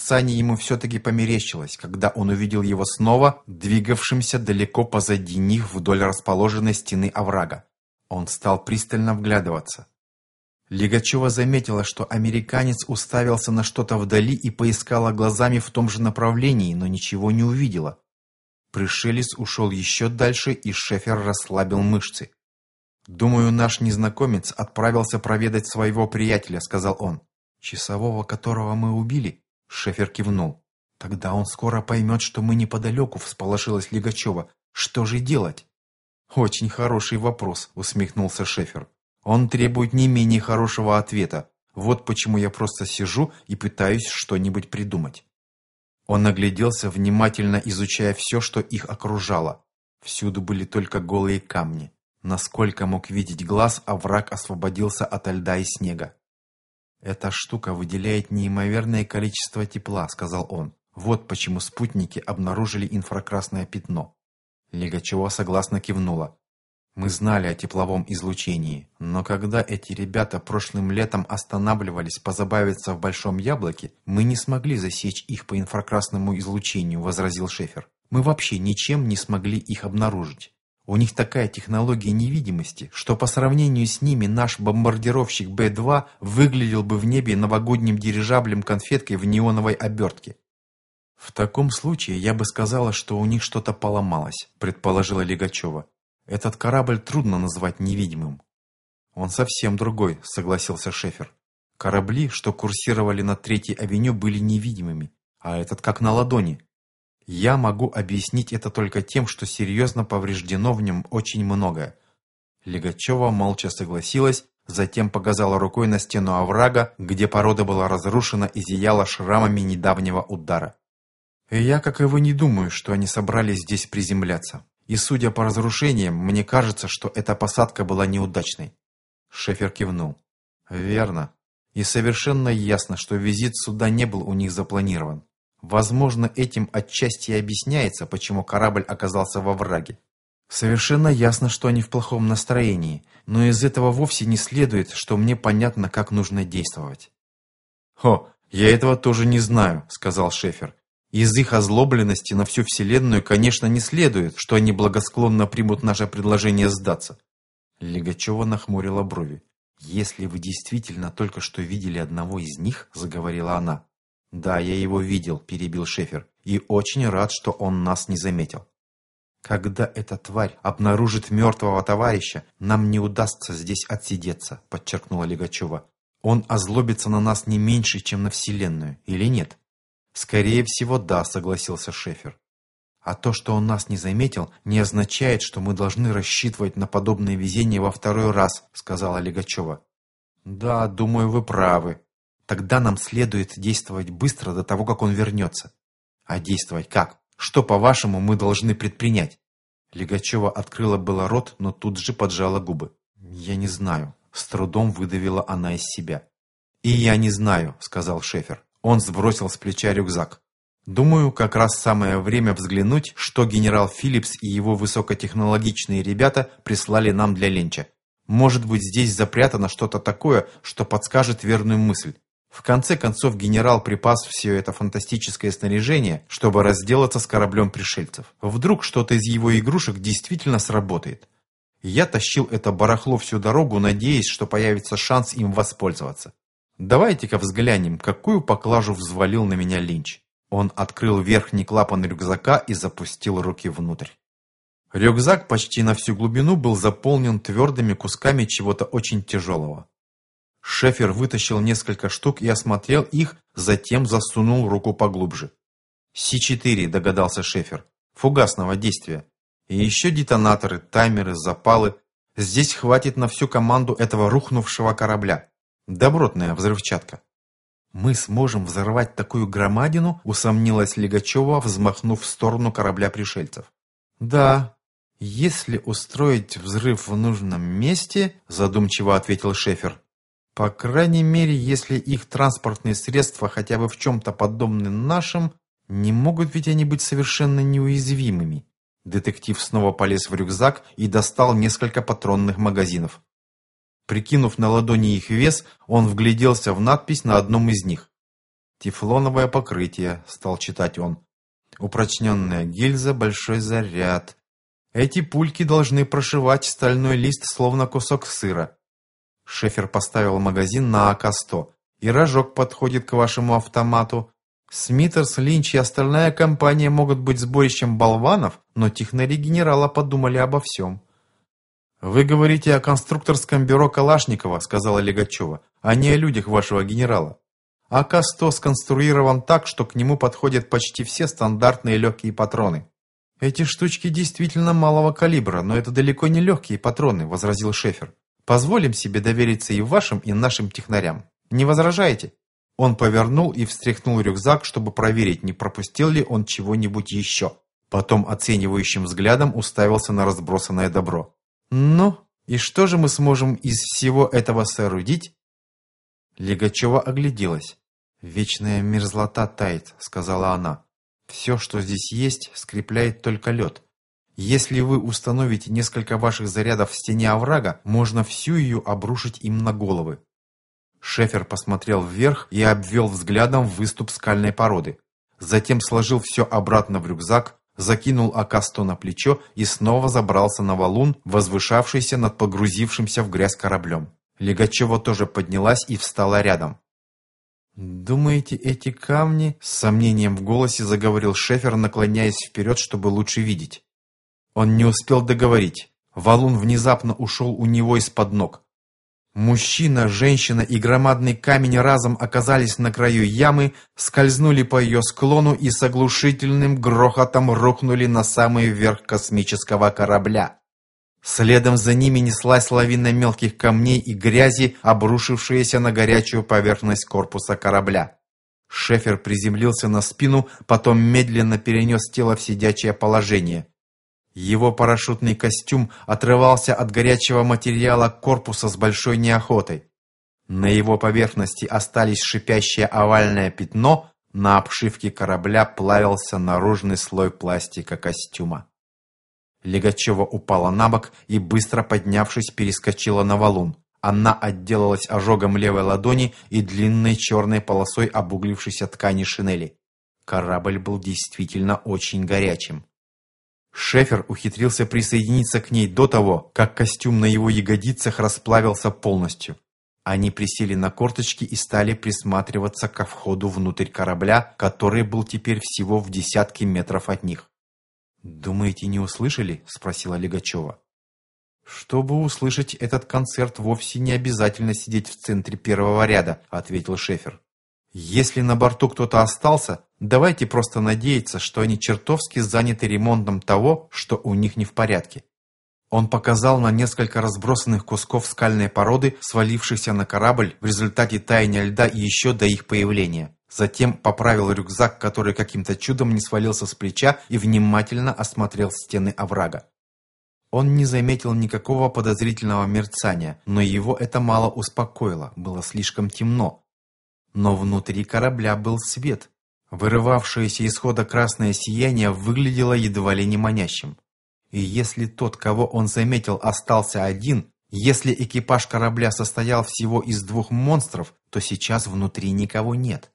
созерцание ему все-таки померещилось, когда он увидел его снова, двигавшимся далеко позади них вдоль расположенной стены оврага. Он стал пристально вглядываться. Лигачева заметила, что американец уставился на что-то вдали и поискала глазами в том же направлении, но ничего не увидела. Пришелец ушел еще дальше, и Шефер расслабил мышцы. «Думаю, наш незнакомец отправился проведать своего приятеля», — сказал он. «Часового, которого мы убили?» Шефер кивнул. «Тогда он скоро поймет, что мы неподалеку», — всполошилась Лигачева. «Что же делать?» «Очень хороший вопрос», — усмехнулся Шефер. «Он требует не менее хорошего ответа. Вот почему я просто сижу и пытаюсь что-нибудь придумать». Он огляделся, внимательно изучая все, что их окружало. Всюду были только голые камни. Насколько мог видеть глаз, овраг освободился от льда и снега. «Эта штука выделяет неимоверное количество тепла», — сказал он. «Вот почему спутники обнаружили инфракрасное пятно». Легачева согласно кивнула. Мы знали о тепловом излучении, но когда эти ребята прошлым летом останавливались позабавиться в Большом Яблоке, мы не смогли засечь их по инфракрасному излучению, возразил Шефер. Мы вообще ничем не смогли их обнаружить. У них такая технология невидимости, что по сравнению с ними наш бомбардировщик Б-2 выглядел бы в небе новогодним дирижаблем-конфеткой в неоновой обертке. «В таком случае я бы сказала, что у них что-то поломалось», предположила Легачева. Этот корабль трудно назвать невидимым. Он совсем другой, согласился Шефер. Корабли, что курсировали на Третьей авеню, были невидимыми, а этот как на ладони. Я могу объяснить это только тем, что серьезно повреждено в нем очень многое. Легачева молча согласилась, затем показала рукой на стену оврага, где порода была разрушена и зияла шрамами недавнего удара. я, как и вы, не думаю, что они собрались здесь приземляться. И судя по разрушениям, мне кажется, что эта посадка была неудачной. Шефер кивнул. Верно. И совершенно ясно, что визит сюда не был у них запланирован. Возможно, этим отчасти и объясняется, почему корабль оказался во враге. Совершенно ясно, что они в плохом настроении, но из этого вовсе не следует, что мне понятно, как нужно действовать. «Хо, я этого тоже не знаю», — сказал Шефер. Из их озлобленности на всю Вселенную, конечно, не следует, что они благосклонно примут наше предложение сдаться. Легачева нахмурила брови. «Если вы действительно только что видели одного из них», — заговорила она. «Да, я его видел», — перебил Шефер, «и очень рад, что он нас не заметил». «Когда эта тварь обнаружит мертвого товарища, нам не удастся здесь отсидеться», — подчеркнула Легачева. «Он озлобится на нас не меньше, чем на Вселенную, или нет?» «Скорее всего, да», — согласился Шефер. «А то, что он нас не заметил, не означает, что мы должны рассчитывать на подобное везение во второй раз», — сказала Легачева. «Да, думаю, вы правы. Тогда нам следует действовать быстро до того, как он вернется». «А действовать как? Что, по-вашему, мы должны предпринять?» Легачева открыла было рот, но тут же поджала губы. «Я не знаю», — с трудом выдавила она из себя. «И я не знаю», — сказал Шефер. Он сбросил с плеча рюкзак. Думаю, как раз самое время взглянуть, что генерал Филлипс и его высокотехнологичные ребята прислали нам для ленча. Может быть, здесь запрятано что-то такое, что подскажет верную мысль. В конце концов, генерал припас все это фантастическое снаряжение, чтобы разделаться с кораблем пришельцев. Вдруг что-то из его игрушек действительно сработает. Я тащил это барахло всю дорогу, надеясь, что появится шанс им воспользоваться. Давайте-ка взглянем, какую поклажу взвалил на меня Линч. Он открыл верхний клапан рюкзака и запустил руки внутрь. Рюкзак почти на всю глубину был заполнен твердыми кусками чего-то очень тяжелого. Шефер вытащил несколько штук и осмотрел их, затем засунул руку поглубже. С-4, догадался Шефер, фугасного действия. И еще детонаторы, таймеры, запалы. Здесь хватит на всю команду этого рухнувшего корабля. Добротная взрывчатка. «Мы сможем взорвать такую громадину?» – усомнилась Легачева, взмахнув в сторону корабля пришельцев. «Да, если устроить взрыв в нужном месте», – задумчиво ответил Шефер. «По крайней мере, если их транспортные средства хотя бы в чем-то подобны нашим, не могут ведь они быть совершенно неуязвимыми». Детектив снова полез в рюкзак и достал несколько патронных магазинов. Прикинув на ладони их вес, он вгляделся в надпись на одном из них. «Тефлоновое покрытие», — стал читать он. «Упрочненная гильза, большой заряд. Эти пульки должны прошивать стальной лист, словно кусок сыра». Шефер поставил магазин на АК-100. «И рожок подходит к вашему автомату. Смитерс, Линч и остальная компания могут быть сборищем болванов, но технари генерала подумали обо всем». «Вы говорите о конструкторском бюро Калашникова», — сказала Легачева, «а не о людях вашего генерала. АК-100 сконструирован так, что к нему подходят почти все стандартные легкие патроны. «Эти штучки действительно малого калибра, но это далеко не легкие патроны», — возразил Шефер. «Позволим себе довериться и вашим, и нашим технарям. Не возражаете?» Он повернул и встряхнул рюкзак, чтобы проверить, не пропустил ли он чего-нибудь еще. Потом оценивающим взглядом уставился на разбросанное добро. «Ну, и что же мы сможем из всего этого соорудить?» Легачева огляделась. «Вечная мерзлота тает», — сказала она. «Все, что здесь есть, скрепляет только лед. Если вы установите несколько ваших зарядов в стене оврага, можно всю ее обрушить им на головы». Шефер посмотрел вверх и обвел взглядом выступ скальной породы. Затем сложил все обратно в рюкзак, закинул АК-100 на плечо и снова забрался на валун, возвышавшийся над погрузившимся в грязь кораблем. Легачева тоже поднялась и встала рядом. «Думаете, эти камни?» С сомнением в голосе заговорил Шефер, наклоняясь вперед, чтобы лучше видеть. Он не успел договорить. Валун внезапно ушел у него из-под ног. Мужчина, женщина и громадный камень разом оказались на краю ямы, скользнули по ее склону и с оглушительным грохотом рухнули на самый верх космического корабля. Следом за ними неслась лавина мелких камней и грязи, обрушившаяся на горячую поверхность корпуса корабля. Шефер приземлился на спину, потом медленно перенес тело в сидячее положение. Его парашютный костюм отрывался от горячего материала корпуса с большой неохотой. На его поверхности остались шипящее овальное пятно, на обшивке корабля плавился наружный слой пластика костюма. Легачева упала на бок и, быстро поднявшись, перескочила на валун. Она отделалась ожогом левой ладони и длинной черной полосой обуглившейся ткани шинели. Корабль был действительно очень горячим. Шефер ухитрился присоединиться к ней до того, как костюм на его ягодицах расплавился полностью. Они присели на корточки и стали присматриваться ко входу внутрь корабля, который был теперь всего в десятке метров от них. «Думаете, не услышали?» – спросила Легачева. «Чтобы услышать этот концерт, вовсе не обязательно сидеть в центре первого ряда», – ответил Шефер. «Если на борту кто-то остался, давайте просто надеяться, что они чертовски заняты ремонтом того, что у них не в порядке». Он показал на несколько разбросанных кусков скальной породы, свалившихся на корабль в результате таяния льда еще до их появления. Затем поправил рюкзак, который каким-то чудом не свалился с плеча и внимательно осмотрел стены оврага. Он не заметил никакого подозрительного мерцания, но его это мало успокоило, было слишком темно. Но внутри корабля был свет. Вырывавшееся из хода красное сияние выглядело едва ли не манящим. И если тот, кого он заметил, остался один, если экипаж корабля состоял всего из двух монстров, то сейчас внутри никого нет.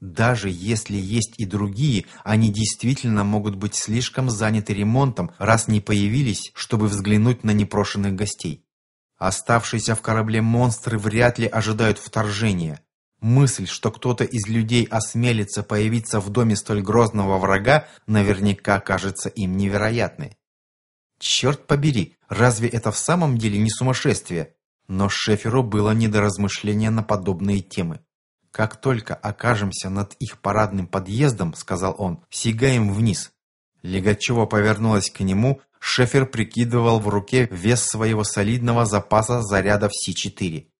Даже если есть и другие, они действительно могут быть слишком заняты ремонтом, раз не появились, чтобы взглянуть на непрошенных гостей. Оставшиеся в корабле монстры вряд ли ожидают вторжения. Мысль, что кто-то из людей осмелится появиться в доме столь грозного врага, наверняка кажется им невероятной. Черт побери, разве это в самом деле не сумасшествие? Но Шеферу было не до размышления на подобные темы. «Как только окажемся над их парадным подъездом, — сказал он, — сигаем вниз». Легачева повернулась к нему, Шефер прикидывал в руке вес своего солидного запаса зарядов С-4.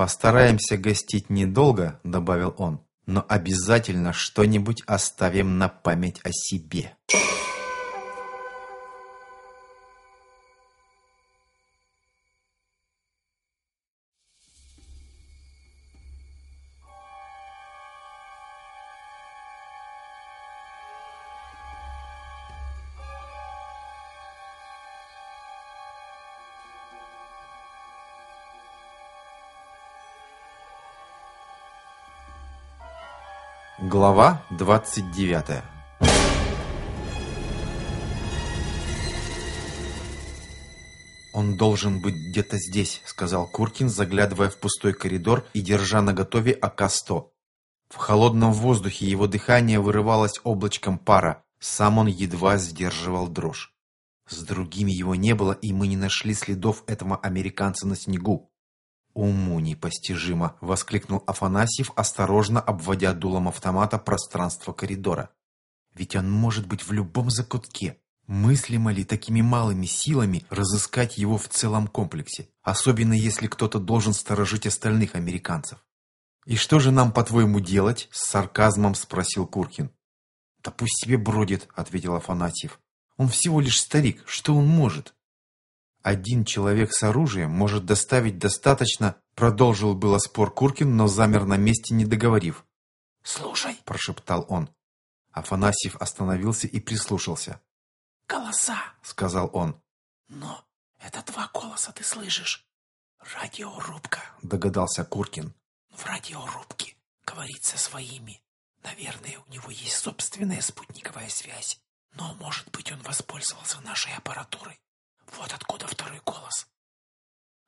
«Постараемся гостить недолго», — добавил он, — «но обязательно что-нибудь оставим на память о себе». Глава 29 «Он должен быть где-то здесь», — сказал Куркин, заглядывая в пустой коридор и держа наготове АК-100. В холодном воздухе его дыхание вырывалось облачком пара, сам он едва сдерживал дрожь. С другими его не было, и мы не нашли следов этого американца на снегу. «Уму непостижимо!» — воскликнул Афанасьев, осторожно обводя дулом автомата пространство коридора. «Ведь он может быть в любом закутке. Мыслимо ли такими малыми силами разыскать его в целом комплексе, особенно если кто-то должен сторожить остальных американцев?» «И что же нам, по-твоему, делать?» — с сарказмом спросил Куркин. «Да пусть себе бродит», — ответил Афанасьев. «Он всего лишь старик. Что он может?» Один человек с оружием может доставить достаточно, продолжил было спор Куркин, но замер на месте, не договорив. «Слушай», – прошептал он. Афанасьев остановился и прислушался. «Голоса», – сказал он. «Но это два голоса ты слышишь. Радиорубка», – догадался Куркин. «В радиорубке говорит со своими. Наверное, у него есть собственная спутниковая связь. Но, может быть, он воспользовался нашей аппаратурой. Вот откуда второй голос.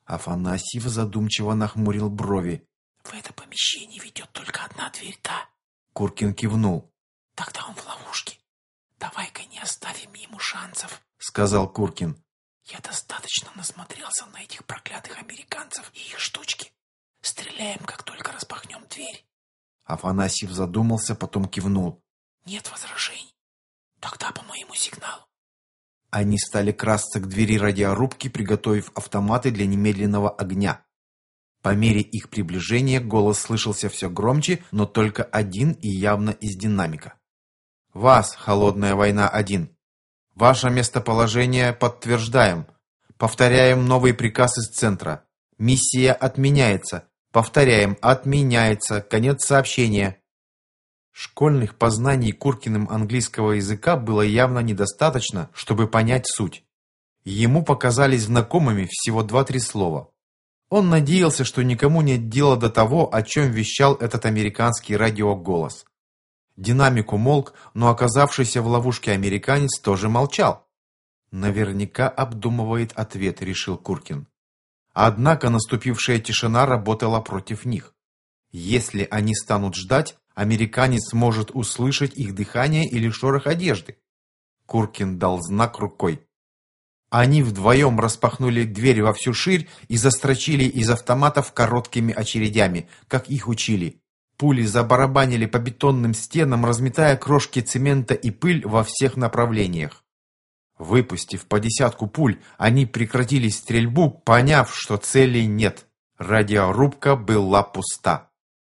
Афанасьев задумчиво нахмурил брови. В это помещение ведет только одна дверь, да? Куркин кивнул. Тогда он в ловушке. Давай-ка не оставим ему шансов, сказал Куркин. Я достаточно насмотрелся на этих проклятых американцев и их штучки. Стреляем, как только распахнем дверь. Афанасьев задумался, потом кивнул. Нет возражений. Тогда по моему сигналу. Они стали красться к двери радиорубки, приготовив автоматы для немедленного огня. По мере их приближения голос слышался все громче, но только один и явно из динамика. «Вас, Холодная война-1. Ваше местоположение подтверждаем. Повторяем новый приказ из центра. Миссия отменяется. Повторяем, отменяется. Конец сообщения». Школьных познаний Куркиным английского языка было явно недостаточно, чтобы понять суть. Ему показались знакомыми всего два-три слова. Он надеялся, что никому нет дела до того, о чем вещал этот американский радиоголос. Динамик умолк, но оказавшийся в ловушке американец тоже молчал. Наверняка обдумывает ответ, решил Куркин. Однако наступившая тишина работала против них. Если они станут ждать, Американец может услышать их дыхание или шорох одежды. Куркин дал знак рукой. Они вдвоем распахнули дверь во всю ширь и застрочили из автоматов короткими очередями, как их учили. Пули забарабанили по бетонным стенам, разметая крошки цемента и пыль во всех направлениях. Выпустив по десятку пуль, они прекратили стрельбу, поняв, что целей нет. Радиорубка была пуста.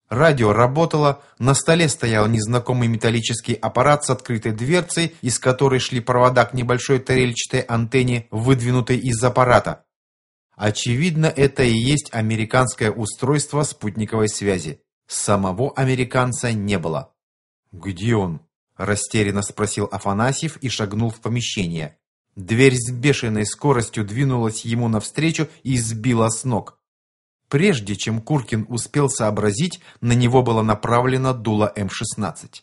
Радио работало, на столе стоял незнакомый металлический аппарат с открытой дверцей, из которой шли провода к небольшой тарельчатой антенне, выдвинутой из аппарата. Очевидно, это и есть американское устройство спутниковой связи. Самого американца не было. «Где он?» – растерянно спросил Афанасьев и шагнул в помещение. Дверь с бешеной скоростью двинулась ему навстречу и сбила с ног. Прежде чем Куркин успел сообразить, на него было направлено дуло М-16.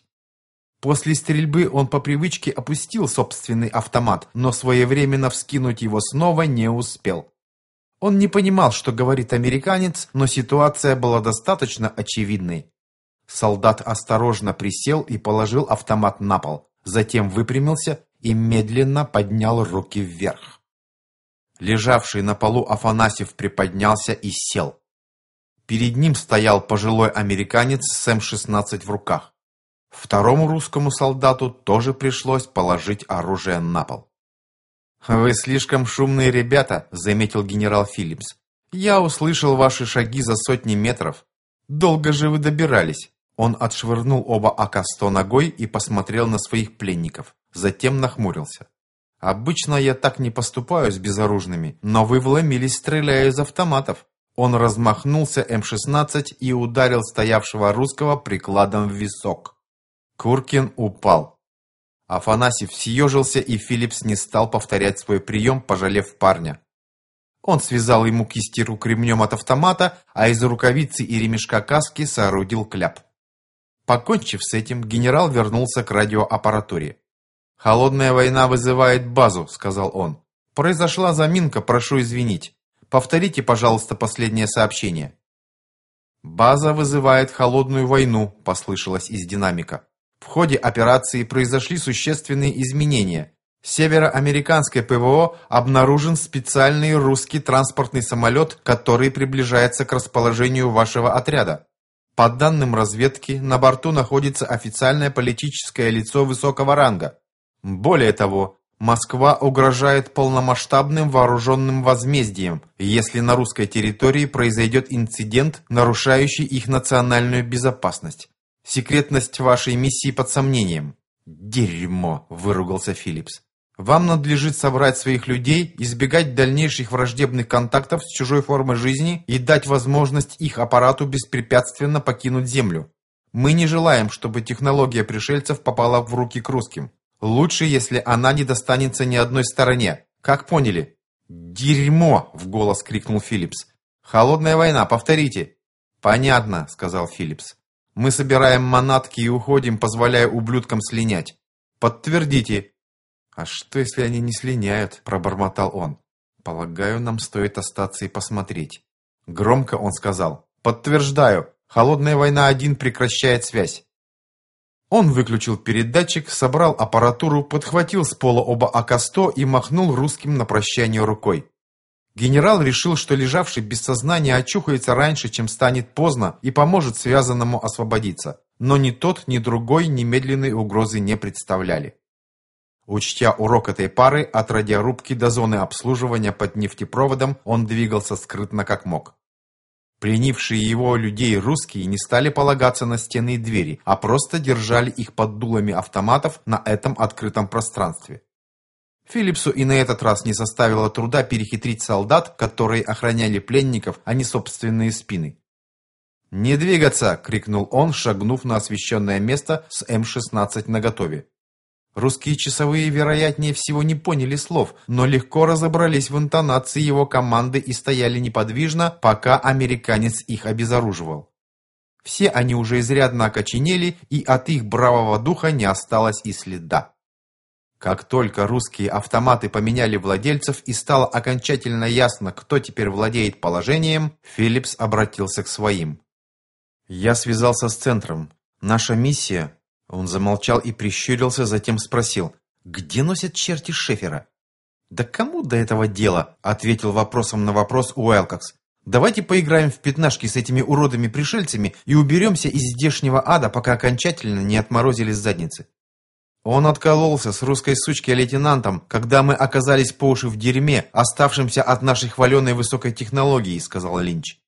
После стрельбы он по привычке опустил собственный автомат, но своевременно вскинуть его снова не успел. Он не понимал, что говорит американец, но ситуация была достаточно очевидной. Солдат осторожно присел и положил автомат на пол, затем выпрямился и медленно поднял руки вверх. Лежавший на полу Афанасьев приподнялся и сел. Перед ним стоял пожилой американец с М-16 в руках. Второму русскому солдату тоже пришлось положить оружие на пол. «Вы слишком шумные ребята», — заметил генерал Филлипс. «Я услышал ваши шаги за сотни метров. Долго же вы добирались?» Он отшвырнул оба АК-100 ногой и посмотрел на своих пленников. Затем нахмурился. Обычно я так не поступаю с безоружными, но вы вломились, стреляя из автоматов. Он размахнулся М-16 и ударил стоявшего русского прикладом в висок. Куркин упал. Афанасьев съежился, и Филлипс не стал повторять свой прием, пожалев парня. Он связал ему кисти рук ремнем от автомата, а из рукавицы и ремешка каски соорудил кляп. Покончив с этим, генерал вернулся к радиоаппаратуре. «Холодная война вызывает базу», — сказал он. «Произошла заминка, прошу извинить. Повторите, пожалуйста, последнее сообщение». «База вызывает холодную войну», — послышалось из динамика. В ходе операции произошли существенные изменения. Североамериканской ПВО обнаружен специальный русский транспортный самолет, который приближается к расположению вашего отряда. По данным разведки, на борту находится официальное политическое лицо высокого ранга. Более того, Москва угрожает полномасштабным вооруженным возмездием, если на русской территории произойдет инцидент, нарушающий их национальную безопасность. Секретность вашей миссии под сомнением. Дерьмо, выругался Филлипс. Вам надлежит собрать своих людей, избегать дальнейших враждебных контактов с чужой формой жизни и дать возможность их аппарату беспрепятственно покинуть Землю. Мы не желаем, чтобы технология пришельцев попала в руки к русским. Лучше, если она не достанется ни одной стороне. Как поняли? «Дерьмо!» — в голос крикнул Филлипс. «Холодная война, повторите!» «Понятно», — сказал Филлипс. Мы собираем манатки и уходим, позволяя ублюдкам слинять. Подтвердите. А что, если они не слиняют? Пробормотал он. Полагаю, нам стоит остаться и посмотреть. Громко он сказал. Подтверждаю. Холодная война один прекращает связь. Он выключил передатчик, собрал аппаратуру, подхватил с пола оба АК-100 и махнул русским на прощание рукой. Генерал решил, что лежавший без сознания очухается раньше, чем станет поздно и поможет связанному освободиться. Но ни тот, ни другой немедленной угрозы не представляли. Учтя урок этой пары, от радиорубки до зоны обслуживания под нефтепроводом он двигался скрытно как мог. Пленившие его людей русские не стали полагаться на стены и двери, а просто держали их под дулами автоматов на этом открытом пространстве. Филлипсу и на этот раз не составило труда перехитрить солдат, которые охраняли пленников, а не собственные спины. «Не двигаться!» — крикнул он, шагнув на освещенное место с М-16 наготове. Русские часовые, вероятнее всего, не поняли слов, но легко разобрались в интонации его команды и стояли неподвижно, пока американец их обезоруживал. Все они уже изрядно окоченели, и от их бравого духа не осталось и следа. Как только русские автоматы поменяли владельцев и стало окончательно ясно, кто теперь владеет положением, Филлипс обратился к своим. «Я связался с центром. Наша миссия...» Он замолчал и прищурился, затем спросил. «Где носят черти Шефера?» «Да кому до этого дела?» — ответил вопросом на вопрос Уэлкокс. «Давайте поиграем в пятнашки с этими уродами-пришельцами и уберемся из здешнего ада, пока окончательно не отморозились задницы». Он откололся с русской сучкой лейтенантом, когда мы оказались по уши в дерьме, оставшемся от нашей хваленой высокой технологии, сказал Линч.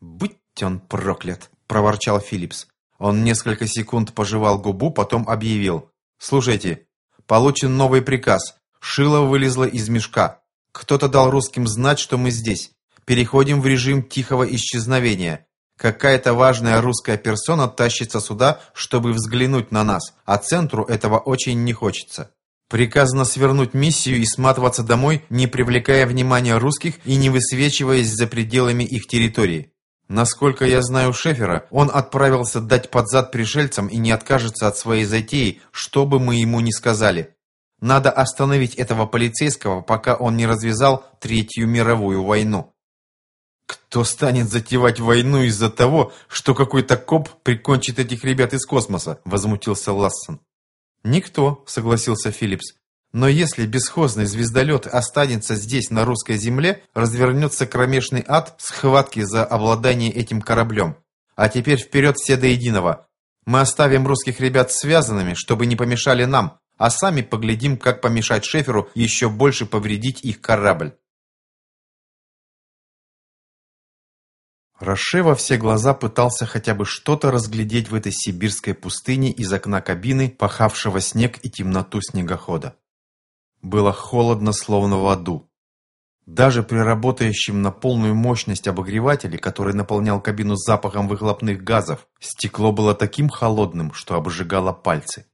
Будь он проклят, проворчал Филлипс. Он несколько секунд пожевал губу, потом объявил. Слушайте, получен новый приказ. Шило вылезло из мешка. Кто-то дал русским знать, что мы здесь. Переходим в режим тихого исчезновения. Какая-то важная русская персона тащится сюда, чтобы взглянуть на нас, а центру этого очень не хочется. Приказано свернуть миссию и сматываться домой, не привлекая внимания русских и не высвечиваясь за пределами их территории. Насколько я знаю Шефера, он отправился дать под зад пришельцам и не откажется от своей затеи, что бы мы ему ни сказали. Надо остановить этого полицейского, пока он не развязал Третью мировую войну. Кто станет затевать войну из-за того, что какой-то коп прикончит этих ребят из космоса? Возмутился Лассон. Никто, согласился Филлипс. Но если бесхозный звездолет останется здесь, на русской земле, развернется кромешный ад схватки за обладание этим кораблем. А теперь вперед все до единого. Мы оставим русских ребят связанными, чтобы не помешали нам, а сами поглядим, как помешать Шеферу еще больше повредить их корабль. Роше во все глаза пытался хотя бы что-то разглядеть в этой сибирской пустыне из окна кабины, пахавшего снег и темноту снегохода. Было холодно, словно в аду. Даже при работающем на полную мощность обогревателе, который наполнял кабину запахом выхлопных газов, стекло было таким холодным, что обжигало пальцы.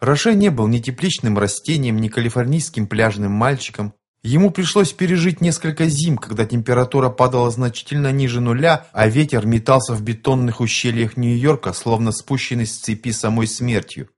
Роше не был ни тепличным растением, ни калифорнийским пляжным мальчиком, Ему пришлось пережить несколько зим, когда температура падала значительно ниже нуля, а ветер метался в бетонных ущельях Нью-Йорка, словно спущенный с цепи самой смертью.